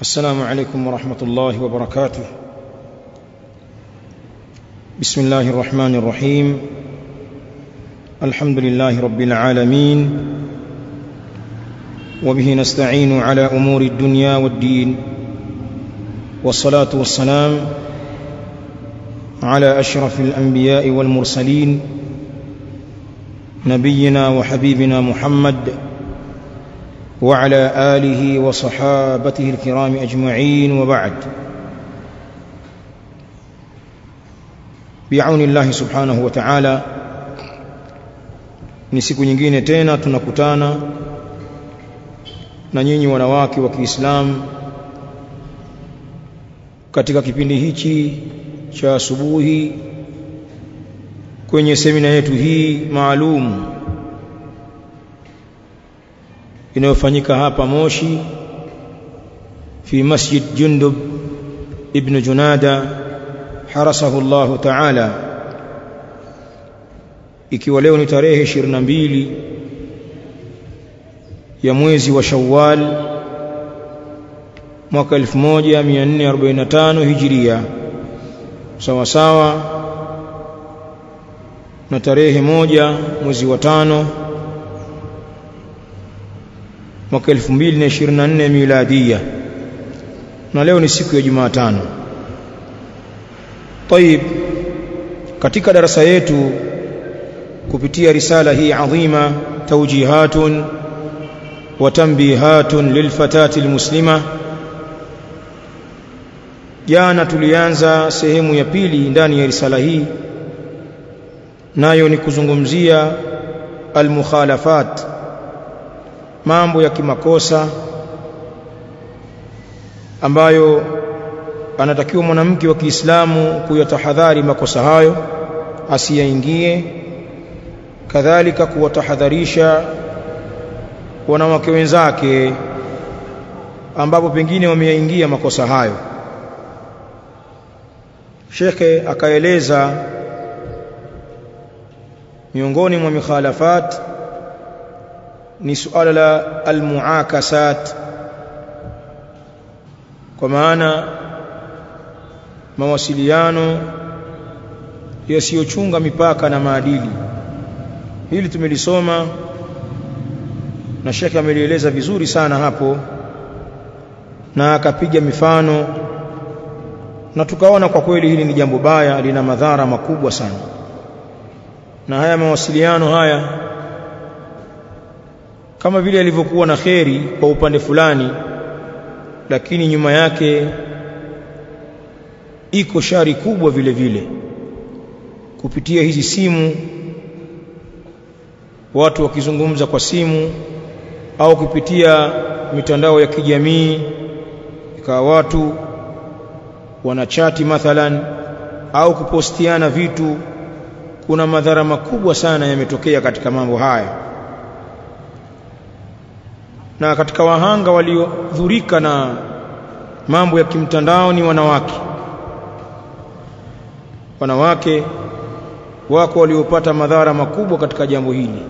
السلام عليكم ورحمة الله وبركاته. بسم الله الرحمن الرحيم. الحمد لله رب العالمين. وبه نستعين على أمور الدنيا والدين. والصلاة والسلام على أشرف الأنبياء والمرسلين. نبينا وحبيبنا محمد وعلى آله وصحابته الكرام أجمعين وبعد. بعون الله سبحانه وتعالى نسيكو نجين تينا تنكتانا نجيني ونواكي وكي إسلام katika kipindi hichi cha asubuhi kwenye semina yetu hii inayofanyika hapa Moshi fi Masjid Jundub ibn Junada harasahu Allah Ta'ala. Ikiwa leo ni tarehe 22 ya mwezi wa Shawwal mwaka 1445 Hijria sawa sawa na tarehe moja mwezi wa tano mwaka 2024 miladia na leo ni siku ya Jumatano. Tayib, katika darasa yetu kupitia risala hii adhima tawjihatun wa tanbihatun lilfatati almuslima, jana tulianza sehemu ya pili ndani ya risala hii, nayo ni kuzungumzia almukhalafat mambo ya kimakosa ambayo anatakiwa mwanamke wa Kiislamu kuyatahadhari makosa hayo asiyaingie, kadhalika kuwatahadharisha wanawake wenzake ambapo pengine wameyaingia makosa hayo. Shekhe akaeleza miongoni mwa mikhalafat ni suala la almuakasat. Kwa maana mawasiliano yasiyochunga mipaka na maadili. Hili tumelisoma na shekhe amelieleza vizuri sana hapo na akapiga mifano na tukaona kwa kweli hili ni jambo baya lina madhara makubwa sana. Na haya mawasiliano haya kama vile alivyokuwa na kheri kwa upande fulani lakini nyuma yake iko shari kubwa vile vile. Kupitia hizi simu watu wakizungumza kwa simu au kupitia mitandao ya kijamii ikawa watu wanachati mathalan au kupostiana vitu kuna madhara makubwa sana yametokea katika mambo haya na katika wahanga waliodhurika na mambo ya kimtandao ni wanawake. Wanawake wako waliopata madhara makubwa katika jambo hili.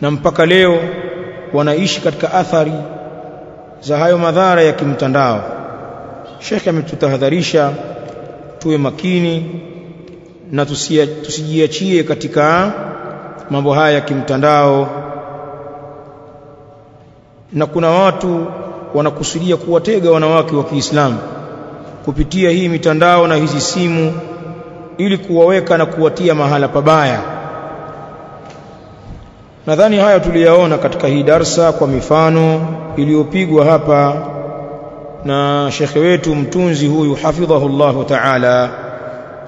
Na mpaka leo wanaishi katika athari za hayo madhara ya kimtandao. Sheikh ametutahadharisha tuwe makini na tusijiachie katika mambo haya ya kimtandao na kuna watu wanakusudia kuwatega wanawake wa Kiislamu kupitia hii mitandao na hizi simu ili kuwaweka na kuwatia mahala pabaya. Nadhani haya tuliyaona katika hii darsa kwa mifano iliyopigwa hapa na shekhe wetu mtunzi huyu hafidhahullahu ta'ala,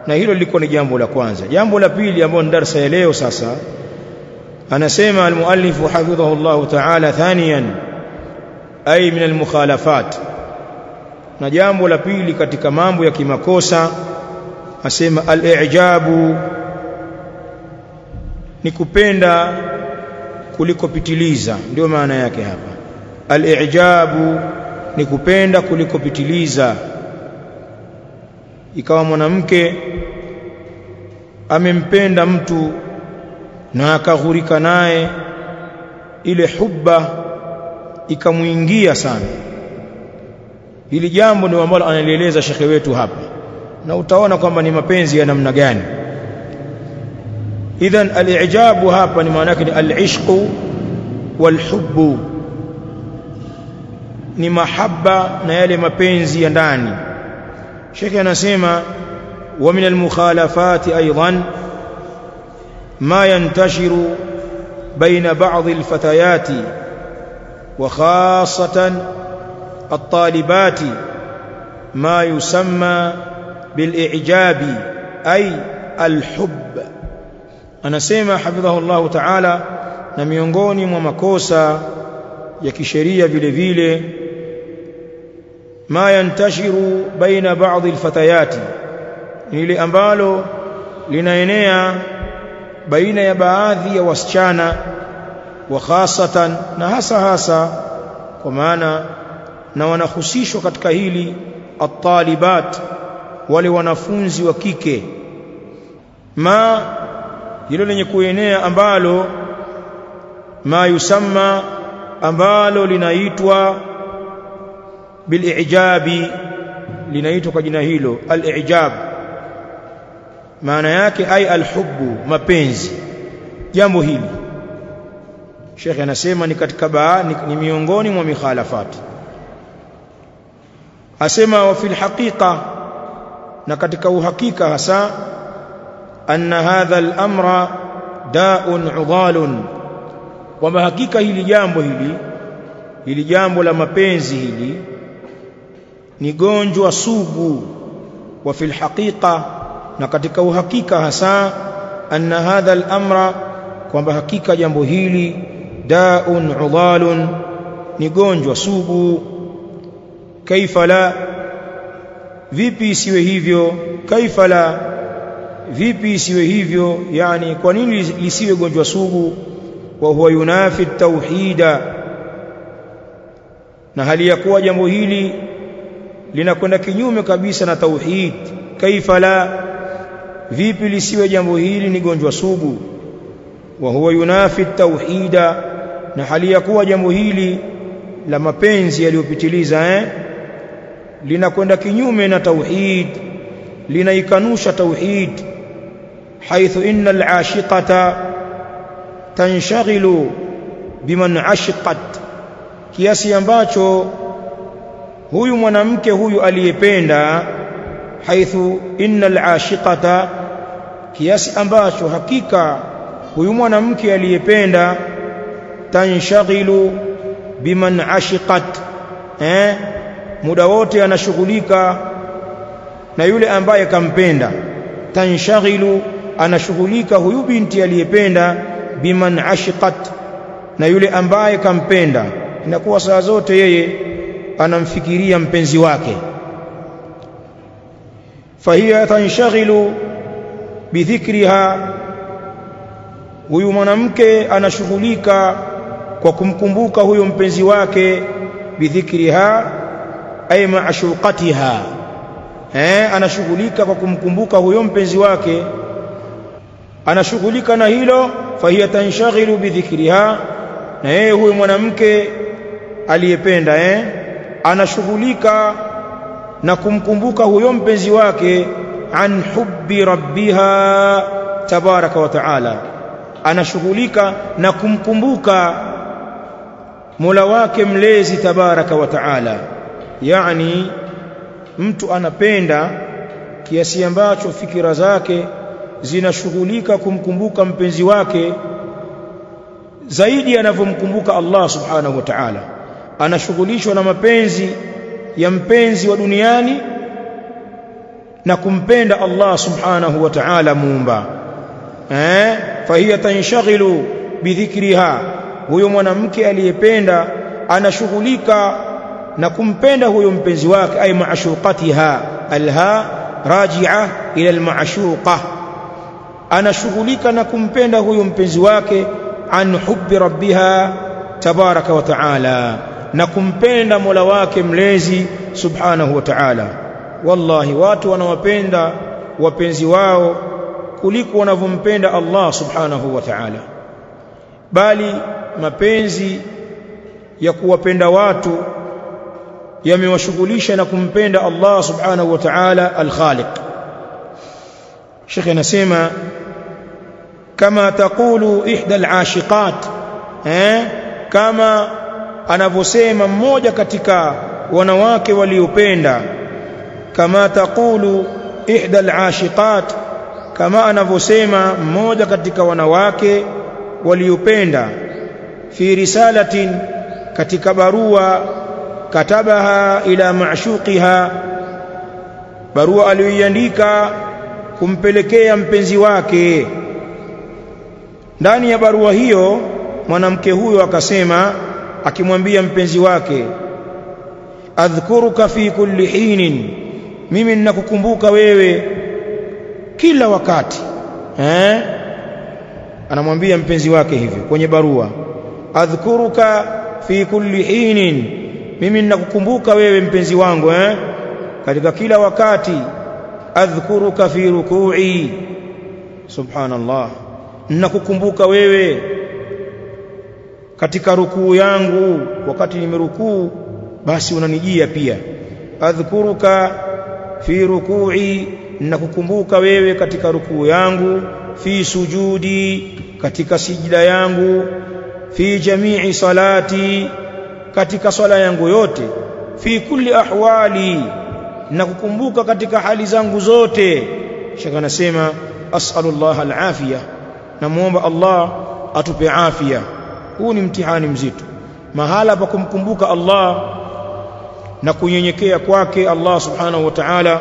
na hilo lilikuwa ni jambo la kwanza. Jambo la pili ambalo ni darsa ya leo sasa, anasema almuallifu hafidhahullahu ta'ala thaniyan ay min almukhalafat. Na jambo la pili katika mambo ya kimakosa asema al-i'jabu ni kupenda kulikopitiliza ndio maana yake hapa. Al-i'jabu ni kupenda kulikopitiliza ikawa mwanamke amempenda mtu na akaghurika naye ile hubba ikamuingia sana hili jambo ndio ambalo analieleza shekhe wetu hapa na utaona kwamba ni mapenzi ya namna gani idhan al-i'jabu hapa ni maana yake ni al-ishqu wal-hubbu ni mahaba na yale mapenzi ya ndani shekhe anasema wa min al-mukhalafati aidan ma yantashiru baina ba'd al-fatayati وخاصة الطالبات ما يسمى بالإعجاب أي الحب. أنا سيما حفظه الله تعالى نميونغوني ومكوسا يكشرية بلفيلة ما ينتشر بين بعض الفتيات. نيلي أمبالو لنينيا بين يبعاذي وسشانا wa khasatan na hasa hasa kwa maana na wanahusishwa katika hili at-talibat wale wanafunzi wa kike. Ma hilo lenye kuenea ambalo ma yusamma ambalo linaitwa bilijabi linaitwa kwa jina hilo al-ijab. Maana yake ai alhubbu mapenzi. Jambo hili Sheikh anasema ni katika baa ni miongoni mwa mikhalafati. Asema wa fil haqiqa na katika uhakika hasa anna hadha al-amra da'un 'udhalun. Kwamba hakika hili jambo hili hili jambo la mapenzi hili ni gonjwa sugu wa fil haqiqa na katika uhakika hasa anna hadha al-amra kwamba hakika jambo hili da'un udalun ni gonjwa sugu. Kaifa la? Vipi isiwe hivyo? Kaifa la? Vipi isiwe hivyo? Yani kwa nini lisiwe gonjwa sugu? Wa huwa yunafi tauhida. Na hali ya kuwa jambo hili linakwenda kinyume kabisa na tauhid. Kaifa la? Vipi lisiwe jambo hili ni gonjwa sugu? Wa huwa yunafi tauhida na hali ya kuwa jambo hili la mapenzi yaliyopitiliza eh linakwenda kinyume na tauhid linaikanusha tauhid. Haithu inna al-ashiqata tanshaghilu biman ashiqat kiasi ambacho huyu mwanamke huyu aliyependa haithu innal al-ashiqata kiasi ambacho hakika huyu mwanamke aliyependa tanshaghilu biman ashiqat eh? Muda wote anashughulika na yule ambaye kampenda. Tanshaghilu anashughulika huyu binti aliyependa biman ashiqat na yule ambaye kampenda. Inakuwa saa zote yeye anamfikiria mpenzi wake. Fahiya tanshaghilu bidhikriha huyu mwanamke anashughulika kwa kumkumbuka huyo mpenzi wake bidhikriha ay ma'shuqatiha. Eh anashughulika kwa kumkumbuka huyo mpenzi wake. Anashughulika na hilo fahiya tanshaghilu bidhikriha. Na yeye huyo mwanamke aliyependa eh anashughulika na kumkumbuka huyo mpenzi wake an hubbi rabbiha tabaraka wa taala. Anashughulika na kumkumbuka Mola wake mlezi tabaraka wa taala. Yani mtu anapenda kiasi ambacho fikira zake zinashughulika kumkumbuka mpenzi wake zaidi anavyomkumbuka Allah subhanahu wa ta'ala. Anashughulishwa na mapenzi ya mpenzi wa duniani na kumpenda Allah subhanahu wa ta'ala muumba. Eh? Fahiya tanshaghilu bidhikriha huyo mwanamke aliyependa anashughulika na kumpenda huyo mpenzi wake ay maashuqatiha alha raji'a ila almaashuqa anashughulika na kumpenda huyo mpenzi wake an hubbi rabbiha tabaraka wa ta'ala na kumpenda Mola wake mlezi subhanahu wa ta'ala. Wallahi watu wanawapenda wapenzi wao kuliko wanavyompenda Allah subhanahu wa ta'ala. Bali mapenzi ya kuwapenda watu yamewashughulisha na kumpenda Allah subhanahu wa ta'ala al-Khaliq. Sheikh anasema kama taqulu ihda al-ashiqat eh kama anavyosema mmoja katika wanawake waliopenda kama taqulu ihda al-ashiqat kama anavyosema mmoja katika wanawake waliopenda fi risalatin katika barua katabaha ila ma'shuqiha barua aliyoiandika kumpelekea mpenzi wake. Ndani ya barua hiyo mwanamke huyo akasema akimwambia mpenzi wake adhkuruka fi kulli hinin mimi ninakukumbuka wewe kila wakati. Eh? Anamwambia mpenzi wake hivyo kwenye barua adhkuruka fi kulli hinin. Mimi ninakukumbuka wewe mpenzi wangu eh? Katika kila wakati adhkuruka fi ruku'i. Subhanallah. Ninakukumbuka wewe katika rukuu yangu. Wakati nimerukuu basi unanijia pia. Adhkuruka fi ruku'i. Ninakukumbuka wewe katika rukuu yangu fi sujudi katika sijida yangu fi jamii salati katika swala yangu yote fi kulli ahwali na kukumbuka katika hali zangu zote. Shaka anasema as'alullah alafiya namuomba Allah atupe afya. Huu ni mtihani mzito. Mahala pa kumkumbuka Allah na kunyenyekea kwake Allah subhanahu wa ta'ala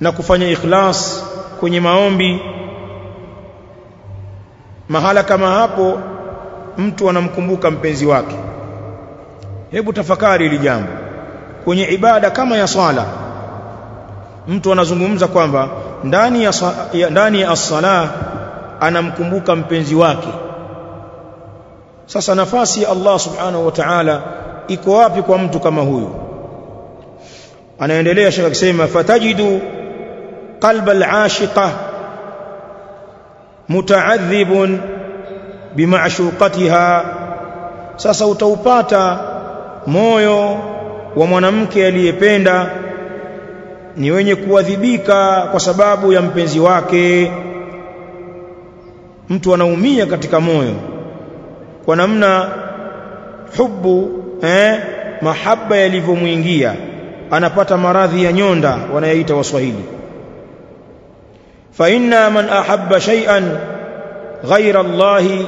na kufanya ikhlas kwenye maombi mahala kama hapo mtu anamkumbuka mpenzi wake. Hebu tafakari hili jambo. Kwenye ibada kama ya swala mtu anazungumza kwamba ndani ya, ya ndani ya as-sala anamkumbuka mpenzi wake. Sasa nafasi ya Allah subhanahu wa ta'ala iko wapi kwa mtu kama huyu? Anaendelea shaka kusema fatajidu qalba al-ashiqa muta'adhibun bima'shuqatiha. Sasa utaupata moyo wa mwanamke aliyependa ni wenye kuadhibika kwa sababu ya mpenzi wake. Mtu anaumia katika moyo kwa namna hubu eh mahaba yalivyomwingia. Anapata maradhi ya nyonda wanayaita waswahili fa من man شيئا غير الله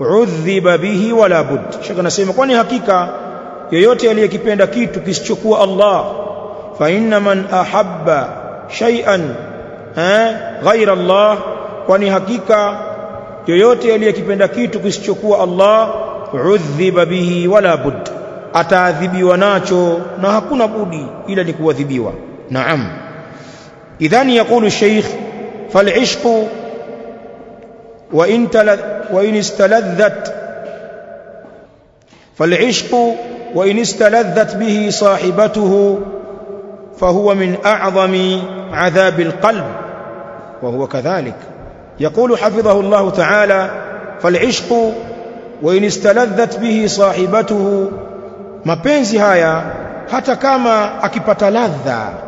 udhiba bihi wala bud shaka nasema kwani hakika yoyote aliyekipenda kitu kisichokuwa Allah fa inna man ahabba shay'an eh ghaira Allah kwani hakika yoyote aliyekipenda kitu kisichokuwa Allah udhiba bihi wala bud ataadhibiwa nacho na hakuna budi ila ni kuadhibiwa. Naam إذا يقول الشيخ فالعشق وإن, تلذ وإن استلذت فالعشق وإن استلذت به صاحبته فهو من أعظم عذاب القلب وهو كذلك. يقول حفظه الله تعالى فالعشق وإن استلذت به صاحبته mapenzi haya حتى كما أكبت لذة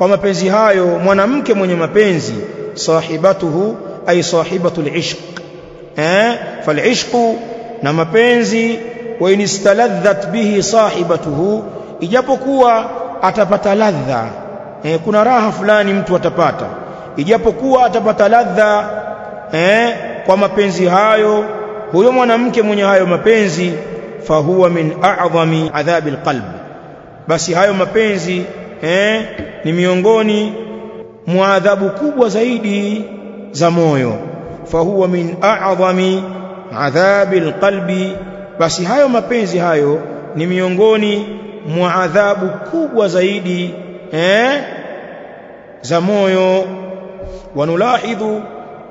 kwa mapenzi hayo mwanamke mwenye mapenzi sahibatuhu ay sahibatul ishq. Eh? Falishqu na mapenzi wa inistaladhat bihi sahibatuhu ijapokuwa atapata ladha. Eh, kuna raha fulani mtu atapata. Ijapokuwa atapata ladha eh, kwa mapenzi hayo huyo mwanamke mwenye hayo mapenzi fahuwa min a'dhami adhabil qalb. Basi hayo mapenzi eh, ni miongoni mwa adhabu kubwa zaidi za moyo. Fahuwa min a'dhami adhabi qalbi basi hayo mapenzi hayo ni miongoni mwa adhabu kubwa zaidi eh, za moyo. Wanulahidhu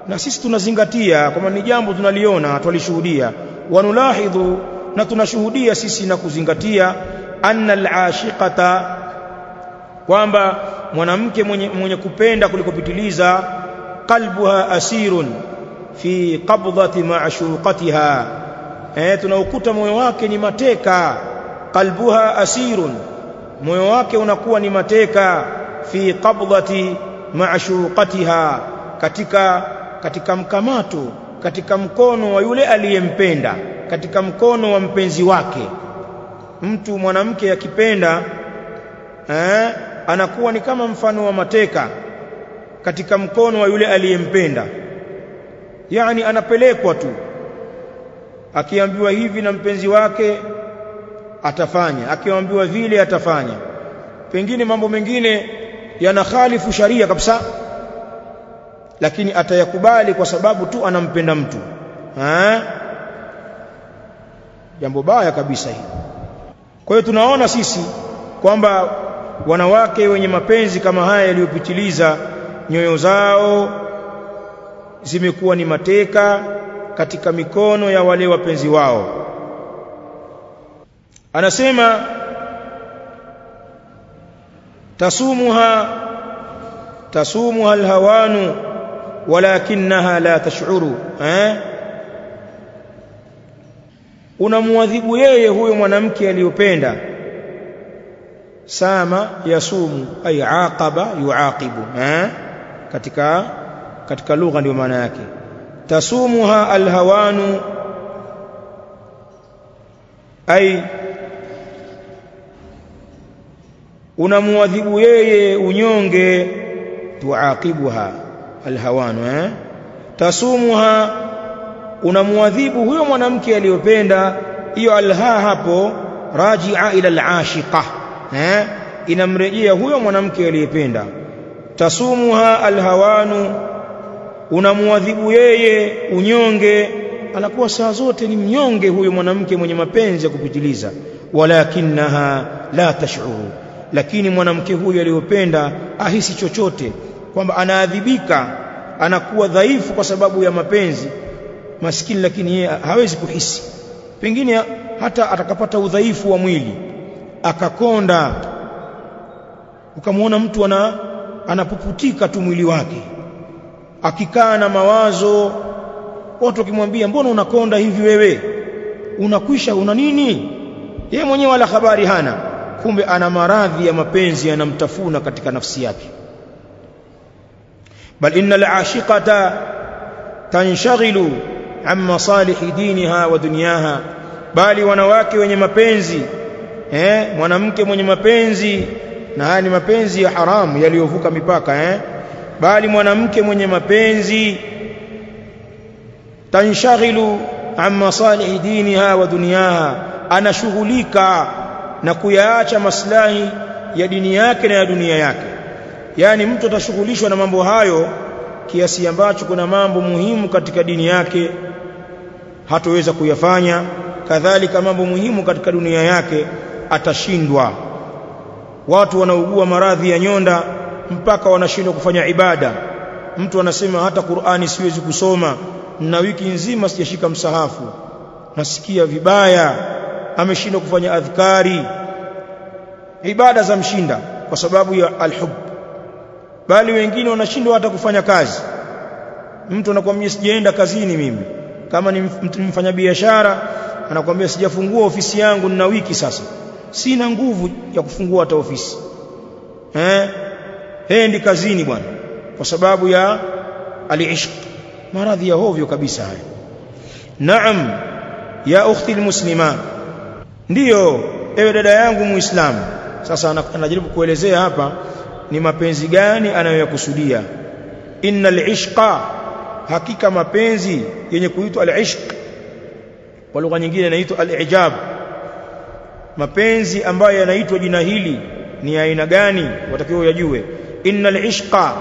na sisi tunazingatia kwamba ni jambo tunaliona twalishuhudia. Wanulahidhu na tunashuhudia sisi na kuzingatia anna al-ashiqata kwamba mwanamke mwenye, mwenye kupenda kulikopitiliza qalbuha asirun fi qabdhati ma'shuqatiha. Eh tunaukuta moyo wake ni mateka qalbuha asirun moyo wake unakuwa ni mateka fi qabdhati ma'shuqatiha katika katika mkamato katika mkono wa yule aliyempenda katika mkono wa mpenzi wake. Mtu mwanamke akipenda eh, anakuwa ni kama mfano wa mateka katika mkono wa yule aliyempenda. Yani anapelekwa tu. Akiambiwa hivi na mpenzi wake atafanya. Akiambiwa vile atafanya. Pengine mambo mengine yanakhalifu sharia kabisa lakini atayakubali kwa sababu tu anampenda mtu. Ha? jambo baya kabisa hili. Kwa hiyo tunaona sisi kwamba wanawake wenye mapenzi kama haya yaliyopitiliza nyoyo zao zimekuwa ni mateka katika mikono ya wale wapenzi wao. Anasema tasumuha tasumuha alhawanu walakinaha la tash'uru. Eh? Unamwadhibu yeye huyo mwanamke aliyopenda sama yasumu ay aqaba yuaqibu. Katika katika lugha ndio maana yake. Tasumuha alhawanu ay unamwadhibu yeye unyonge tuaqibuha alhawanu eh tasumuha unamwadhibu huyo mwanamke aliyopenda hiyo alha hapo rajia ila alashiqa eh? Inamrejea huyo mwanamke aliyependa. Tasumuha alhawanu unamwadhibu yeye unyonge. Anakuwa saa zote ni mnyonge huyo mwanamke mwenye mapenzi ya kupitiliza. Walakinaha la tash'uru. Lakini mwanamke huyo aliyopenda ahisi chochote kwamba anaadhibika anakuwa dhaifu kwa sababu ya mapenzi. Maskini lakini yeye hawezi kuhisi. Pengine hata atakapata udhaifu wa mwili akakonda. Ukamwona mtu ana anapuputika tu mwili wake. Akikaa na mawazo watu wakimwambia mbona unakonda hivi wewe? Unakwisha una nini? Yeye mwenyewe wala habari hana. Kumbe ana maradhi ya mapenzi yanamtafuna katika nafsi yake. Bal innal ashiqata tanshaghilu an masalihi diniha wa dunyaha bali wanawake wenye mapenzi eh mwanamke mwenye mapenzi na haya ni mapenzi ya haramu yaliyovuka mipaka eh? Bali mwanamke mwenye mapenzi tanshaghilu an masalihi diniha wa dunyaha anashughulika na kuyaacha maslahi ya dini yake na ya dunia yake. Yani mtu atashughulishwa na mambo hayo kiasi ambacho kuna mambo muhimu katika dini yake hatoweza kuyafanya. Kadhalika mambo muhimu katika dunia yake atashindwa. Watu wanaugua maradhi ya nyonda mpaka wanashindwa kufanya ibada. Mtu anasema hata Qur'ani siwezi kusoma na wiki nzima sijashika msahafu. Nasikia vibaya ameshindwa kufanya adhkari. Ibada za mshinda kwa sababu ya alhub. Bali wengine wanashindwa hata kufanya kazi. Mtu anakuambia sijaenda kazini mimi. Kama ni mfanyabiashara mfanya biashara anakuambia sijafungua ofisi yangu nina wiki sasa sina nguvu ya kufungua hata ofisi. Eh? Hendi kazini bwana. Kwa sababu ya alishq. Maradhi ya hovyo kabisa haya. Naam ya ukhti almuslima ndiyo ewe dada yangu muislamu. Sasa anajaribu kuelezea hapa ni mapenzi gani anayoyakusudia. Innal ishqa hakika mapenzi yenye kuitwa al-ishq kwa lugha nyingine inaitwa al-ijab mapenzi ambayo yanaitwa jina hili ni aina gani? Watakiwa yajue innal ishqa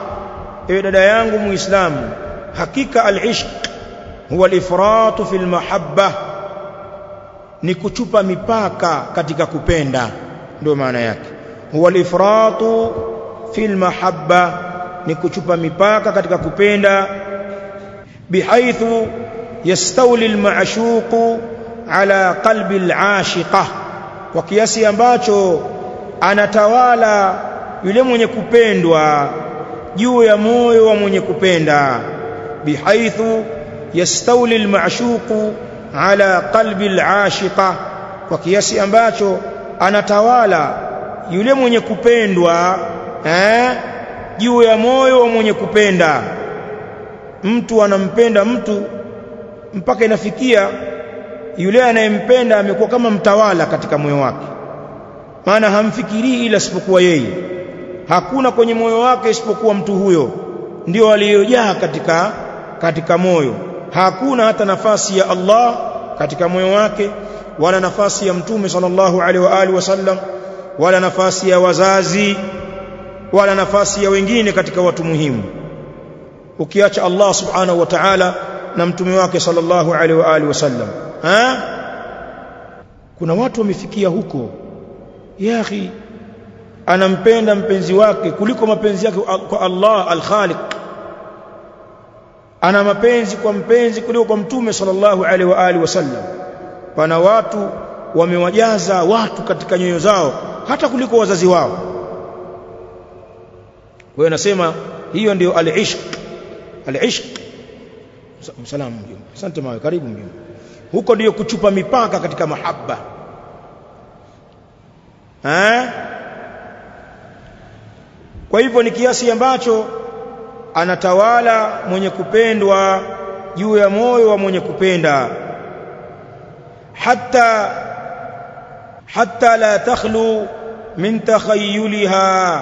ewe dada yangu muislamu hakika al-ishq huwa al-ifratu fil mahabba ni kuchupa mipaka katika kupenda ndio maana yake. Huwa al-ifratu fil mahabba ni kuchupa mipaka katika kupenda bihaithu yastawli al-ma'shuq ala qalbi al-ashiqa kwa kiasi ambacho anatawala yule mwenye kupendwa juu ya moyo wa mwenye kupenda. Bihaithu yastawli al-ma'shuq ala qalbi al-ashiqa kwa kiasi ambacho anatawala yule mwenye kupendwa eh juu ya moyo wa mwenye kupenda. Mtu anampenda mtu mpaka inafikia yule anayempenda amekuwa kama mtawala katika moyo wake. Maana hamfikirii ila isipokuwa yeye. Hakuna kwenye moyo wake isipokuwa mtu huyo ndio aliyojaa katika katika moyo. Hakuna hata nafasi ya Allah katika moyo wake wala nafasi ya mtume sallallahu alaihi wa alihi wasallam wala nafasi ya wazazi wala nafasi ya wengine katika watu muhimu. Ukiacha Allah subhanahu wa ta'ala na mtume wake sallallahu alaihi wa alihi wasallam ha? Kuna watu wamefikia huko. Ya akhi anampenda mpenzi wake kuliko mapenzi yake kwa Allah al-Khaliq. Ana mapenzi kwa mpenzi kuliko kwa mtume sallallahu alaihi wa alihi wasallam. Pana watu wamewajaza watu katika nyoyo zao hata kuliko wazazi wao. Kwa hiyo nasema hiyo ndio al-ishq. Al-ishq. Msalamu mjumbe asante mawe karibu mjumbe huko ndio kuchupa mipaka katika mahaba. Eh kwa hivyo ni kiasi ambacho anatawala mwenye kupendwa juu ya moyo wa mwenye kupenda. Hatta hatta la takhlu min takhayyuliha.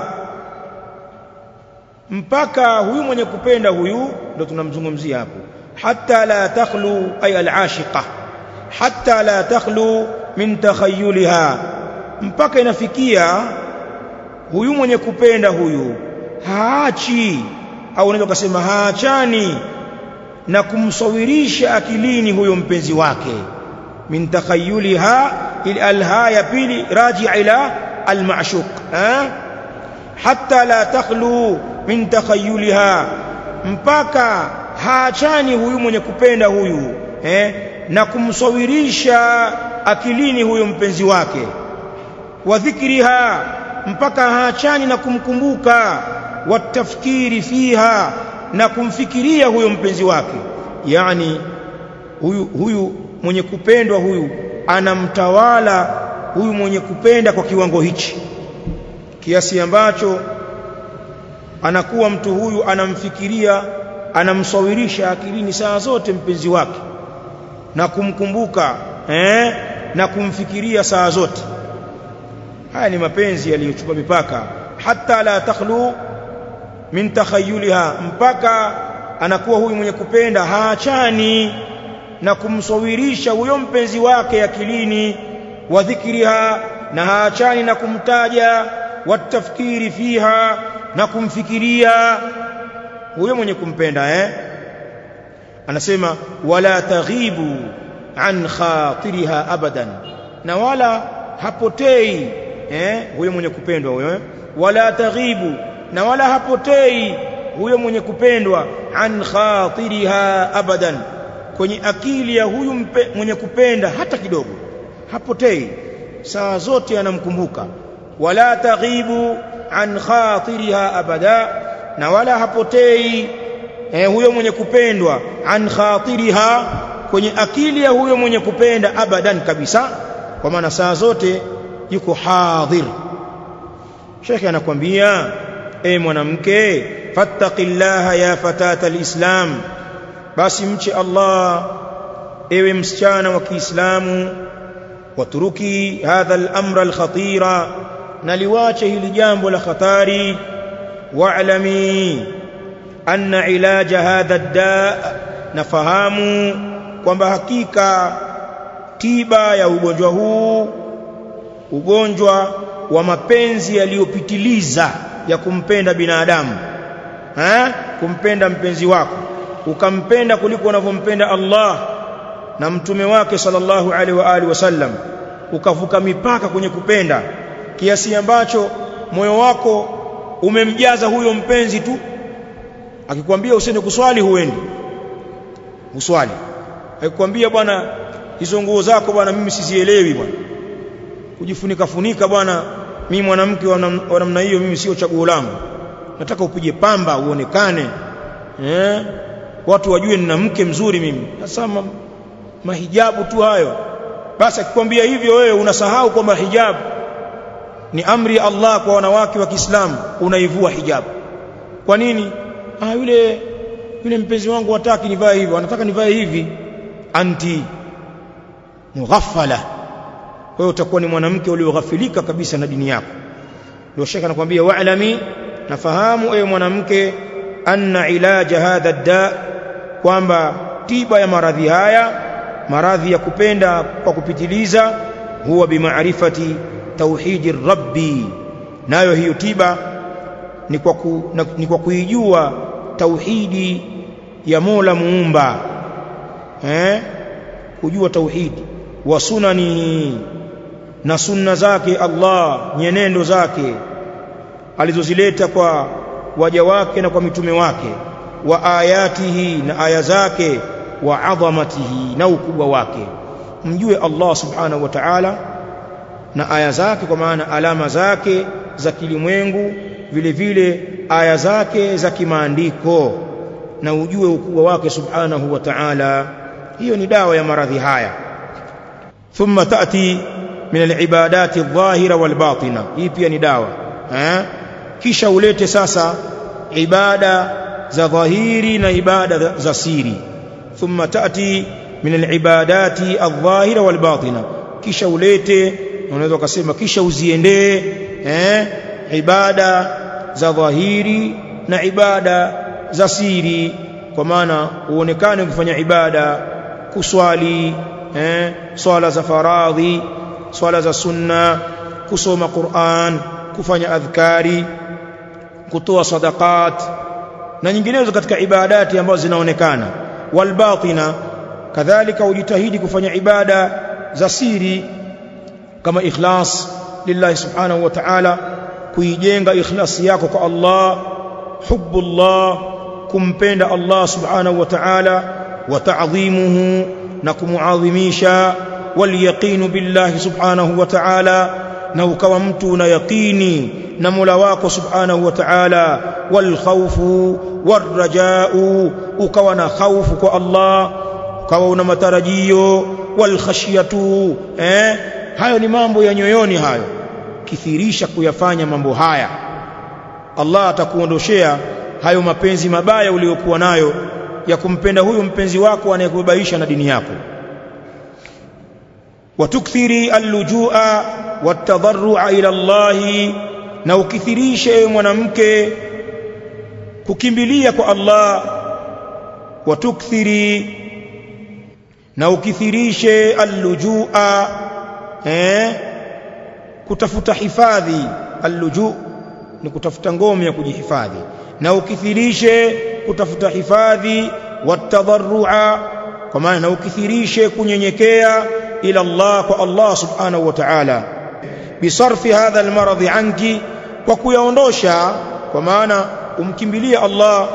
Mpaka huyu mwenye kupenda huyu ndio tunamzungumzia hapo. Hatta la takhlu ay al-ashiqa hatta la takhlu min takhayyuliha. Mpaka inafikia huyu mwenye kupenda huyu haachi. Au unaweza kusema haachani na kumsawirisha akilini huyo mpenzi wake. Min takhayyuliha il alha ya pili raji ila almashuq hatta la takhlu min takhayyuliha. Mpaka haachani huyu mwenye kupenda huyu eh na kumsawirisha akilini huyo mpenzi wake. Wa dhikriha mpaka haachani na kumkumbuka. Watafkiri fiha na kumfikiria huyo mpenzi wake. Yani huyu huyu mwenye kupendwa huyu anamtawala huyu mwenye kupenda kwa kiwango hichi. Kiasi ambacho anakuwa mtu huyu anamfikiria anamsawirisha akilini saa zote mpenzi wake na kumkumbuka eh, na kumfikiria saa zote. Haya ni mapenzi yaliyochupa mipaka. Hata la takhlu min takhayyuliha mpaka anakuwa huyu mwenye kupenda haachani na kumsawirisha huyo mpenzi wake akilini wa dhikriha na haachani na kumtaja watafkiri fiha na kumfikiria huyo mwenye kumpenda eh anasema wala taghibu an khatiriha abadan. Na wala hapotei eh huyo mwenye kupendwa huyo eh? wala taghibu. Na wala hapotei huyo mwenye kupendwa an khatiriha abadan. Kwenye akili ya huyu mpe, mwenye kupenda hata kidogo. Hapotei. Saa zote anamkumbuka. Wala taghibu an khatiriha abada. Na wala hapotei eh, huyo mwenye kupendwa an khatiriha kwenye akili ya huyo mwenye kupenda abadan kabisa kwa maana saa zote yuko hadhir. Shekhe anakwambia e mwanamke fattaqillaha ya fatata alislam basi mche Allah ewe msichana wa Kiislamu waturuki hadha al-amra al-khatira na liwache hili jambo la khatari wa'lami anna ilaja hadha نفهم nafahamu kwamba hakika tiba ya ugonjwa huu ugonjwa wa mapenzi yaliyopitiliza ya kumpenda binadamu ha? kumpenda mpenzi wako ukampenda kuliko unavyompenda Allah na mtume wake sallallahu alaihi wa alihi wasallam ukavuka mipaka kwenye kupenda kiasi ambacho moyo wako umemjaza huyo mpenzi tu akikwambia usende kuswali huendi. Uswali akikwambia bwana hizo nguo zako bwana mimi sizielewi bwana. Kujifunika funika bwana mimi mwanamke wa namna hiyo mimi sio chaguo langu. Nataka upige pamba uonekane. Eh? Watu wajue nina mke mzuri mimi. Sasa mahijabu tu hayo. Basi akikwambia hivyo wewe unasahau kwamba hijabu ni amri ya Allah kwa wanawake wa Kiislamu. Unaivua hijabu. Kwa nini ah yule yule mpenzi wangu hataki nivae hivyo anataka nivae hivi. Anti mughaffala wewe utakuwa ni mwanamke ulioghafilika kabisa na dini yako. Ndio shekha anakuambia wa'lami nafahamu ewe mwanamke anna ilaja hadha da kwamba tiba ya maradhi haya maradhi ya kupenda kwa kupitiliza huwa bimaarifati tauhidi rabbi. Nayo hiyo tiba ni kwa ku, ni kwa kuijua tauhidi ya Mola muumba. Eh? Kujua tauhidi. Wa sunani. Na sunna zake Allah nyenendo zake. Alizozileta kwa waja wake na kwa mitume wake. Wa ayatihi na aya zake. Wa adhamatihi na ukubwa wake. Mjue Allah subhanahu wa ta'ala na aya zake kwa maana alama zake za kilimwengu vile vile aya zake za kimaandiko na ujue ukubwa wake subhanahu wa ta'ala hiyo ni dawa ya maradhi haya. Thumma taati min alibadati adh-dhahira wal-batina hii pia ni dawa eh kisha ulete sasa ibada za dhahiri na ibada za siri. Thumma taati min alibadati adh-dhahira wal-batina kisha ulete unaweza kusema kisha uziendee eh ibada za dhahiri na ibada za siri kwa maana uonekane kufanya ibada kuswali eh swala za faradhi swala za sunna kusoma Qur'an kufanya adhkari kutoa sadaqat na nyinginezo katika ibadati ambazo zinaonekana. Wal batina kadhalika ujitahidi kufanya ibada za siri kama ikhlas lillahi subhanahu wa ta'ala kuijenga ikhlasi yako kwa Allah hubbullah kumpenda Allah subhanahu wa ta'ala wa ta'dhimuhu na kumuadhimisha wal yaqinu billahi subhanahu wa ta'ala na ukawa mtu una yaqini na Mola wako subhanahu wa ta'ala wal khawfu war rajau ukawa na khaufu kwa Allah ukawa una matarajio wal khashyatu eh? Hayo ni mambo ya nyoyoni hayo kithirisha kuyafanya mambo haya. Allah atakuondoshea hayo mapenzi mabaya uliyokuwa nayo ya kumpenda huyu mpenzi wako anayekubaisha na dini yako. Watukthiri allujua watadharrua ila Allah na ukithirishe mwanamke kukimbilia kwa Allah. Watukthiri na ukithirishe allujua eh kutafuta hifadhi alluju ni kutafuta ngome ya kujihifadhi. Na ukithirishe kutafuta hifadhi watadharrua kwa maana na ukithirishe kunyenyekea ila Allah kwa Allah subhanahu wa ta'ala. Bisarfi hadha almaradhi anki kwa kuyaondosha kwa maana umkimbilie Allah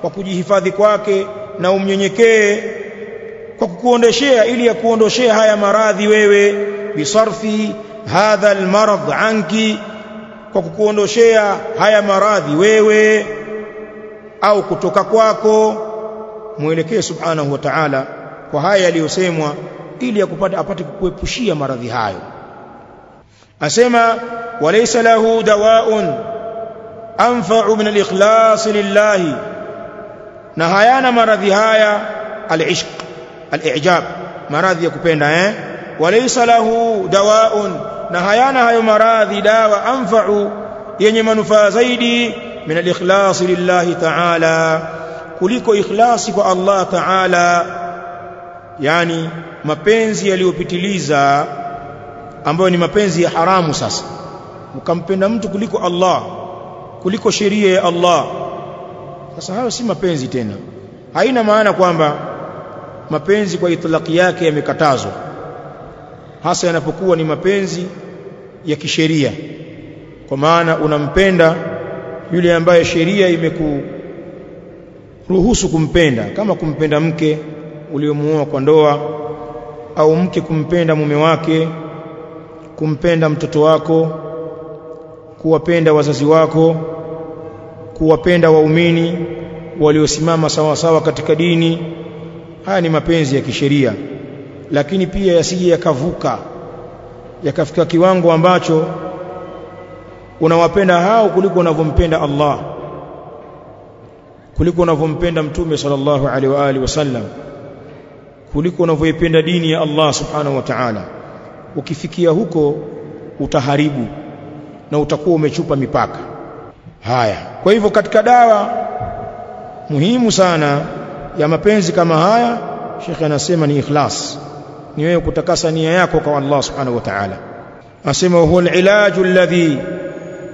kwa kujihifadhi kwake na umnyenyekee kwa kukuondeshea ili ya kuondoshea haya maradhi wewe. Bisarfi hadha almarad anki kwa kukuondoshea haya maradhi wewe au kutoka kwako. Mwelekee subhanahu wa ta'ala kwa haya yaliyosemwa ili akupate apate kukuepushia maradhi hayo. Asema walaysa lahu dawaun anfa'u min al-ikhlas lillahi na hayana maradhi haya al-ishq al-i'jab maradhi ya kupenda eh? Walaysa lahu dawaun na hayana hayo maradhi dawa anfa'u yenye manufaa zaidi min al-ikhlas lillahi ta'ala kuliko ikhlasi kwa Allah ta'ala yani mapenzi yaliyopitiliza ambayo ni mapenzi ya haramu sasa. Ukampenda mtu kuliko Allah kuliko sheria ya Allah. Sasa hayo si mapenzi tena. Haina maana kwamba mapenzi kwa itlaki yake yamekatazwa hasa yanapokuwa ni mapenzi ya kisheria. Kwa maana unampenda yule ambaye sheria imekuruhusu kumpenda kama kumpenda mke uliomuoa kwa ndoa au mke kumpenda mume wake kumpenda mtoto wako kuwapenda wazazi wako kuwapenda waumini waliosimama sawa sawa katika dini haya ni mapenzi ya kisheria lakini pia yasije yakavuka yakafika kiwango ambacho unawapenda hao kuliko unavyompenda Allah kuliko unavyompenda mtume sallallahu alaihi wa alihi wasallam kuliko unavyoipenda dini ya Allah subhanahu wa ta'ala. Ukifikia huko utaharibu na utakuwa umechupa mipaka. Haya. Kwa hivyo katika dawa muhimu sana ya mapenzi kama haya shekhe anasema ni ikhlas ni wewe kutakasa nia yako kwa Allah subhanahu wa ta'ala asema huwa al-ilaju alladhi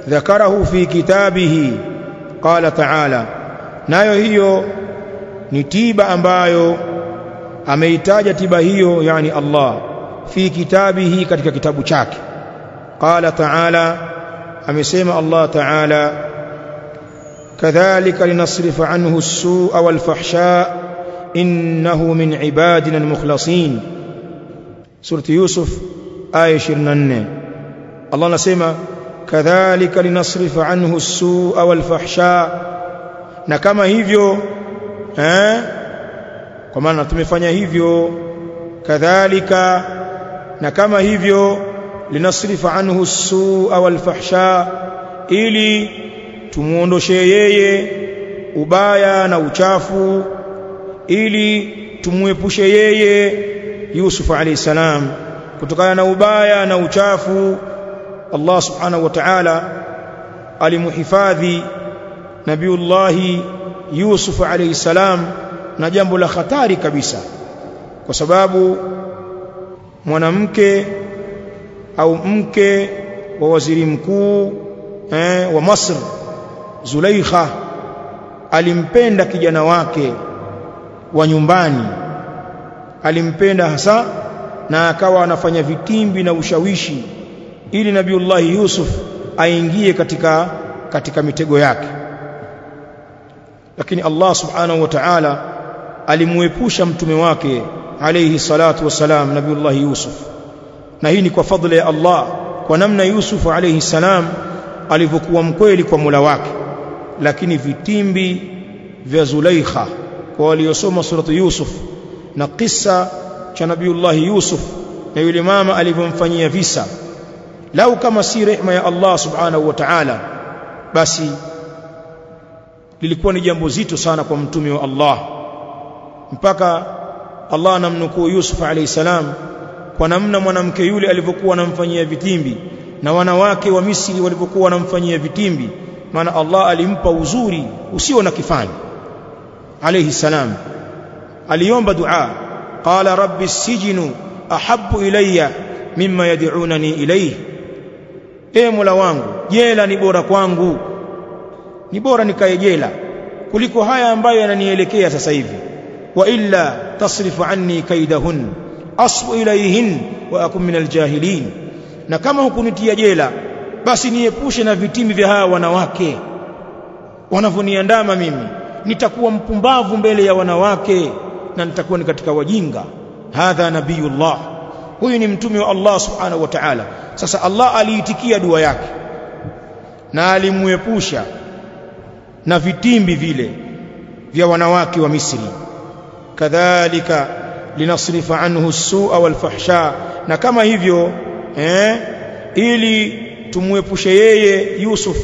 ذكره في كتابه قال تعالى nayo hiyo ni tiba ambayo ameitaja tiba hiyo yani Allah fi kitabihi katika kitabu chake qala ta'ala amesema Allah ta'ala kadhalika linasrifa anhu as-su'a wal fahsha innahu min ibadina al-mukhlasin surati yusuf aya 24 Allah anasema kadhalika linasrifa anhu as-su'a wal fahsha na kama hivyo eh kwa maana tumefanya hivyo kadhalika na kama hivyo linasrifa anhu as-su'a wal fahsha ili tumuondoshe yeye ubaya na uchafu ili tumuepushe yeye Yusuf alayhi salam kutokana na ubaya na uchafu Allah subhanahu wa ta'ala alimuhifadhi Nabiullah Yusuf alayhi salam na jambo la hatari kabisa kwa sababu mwanamke au mke wa waziri mkuu eh, wa Masr Zulaikha alimpenda kijana wake wa nyumbani alimpenda hasa na akawa anafanya vitimbi na ushawishi ili Nabiullahi Yusuf aingie katika katika mitego yake. Lakini Allah subhanahu wa ta'ala alimuepusha mtume wake alayhi salatu wasalam Nabiullahi Yusuf. Na hii ni kwa fadhila ya Allah kwa namna Yusuf alayhi salam alivyokuwa mkweli kwa Mola wake. Lakini vitimbi vya Zulaikha kwa waliosoma suratu Yusuf na kisa cha Nabiullahi Yusuf na yule mama alivyomfanyia visa. Lau kama si rehma ya Allah subhanahu wa ta'ala basi lilikuwa ni jambo zito sana kwa mtume wa Allah. Mpaka Allah anamnukuu Yusuf alayhi salam kwa namna mwanamke yule alivyokuwa anamfanyia vitimbi na wanawake wa Misri walivyokuwa wanamfanyia vitimbi maana Allah alimpa uzuri usio na kifani alayhi salam aliomba dua. Qala rabbi sijinu ahabbu ilayya mimma yad'unani ilayhi. E mola wangu jela ni bora kwangu. Ni bora nikae jela kuliko haya ambayo yananielekea sasa hivi. Wa illa tasrifu anni kaidahun asbu ilayhin wa akum min aljahilin na kama hukunitia jela basi niepushe na vitimi vya hawa wanawake. Wanavyoniandama mimi nitakuwa mpumbavu mbele ya wanawake na nitakuwa ni katika wajinga. Hadha nabiyullah. Huyu ni mtume wa Allah subhanahu wa ta'ala. Sasa Allah aliitikia dua yake. Na alimuepusha na vitimbi vile vya wanawake wa Misri. Kadhalika linasrifa anhu as-su'a wal fahsha na kama hivyo eh ili tumuepushe yeye Yusuf.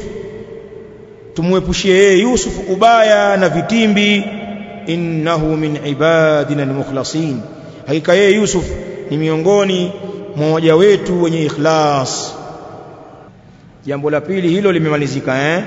Tumuepushie yeye Yusuf ubaya na vitimbi innahu min ibadina almukhlasin. Hakika yeye Yusuf ni miongoni mmoja wetu wenye ikhlas. Jambo la pili hilo limemalizika eh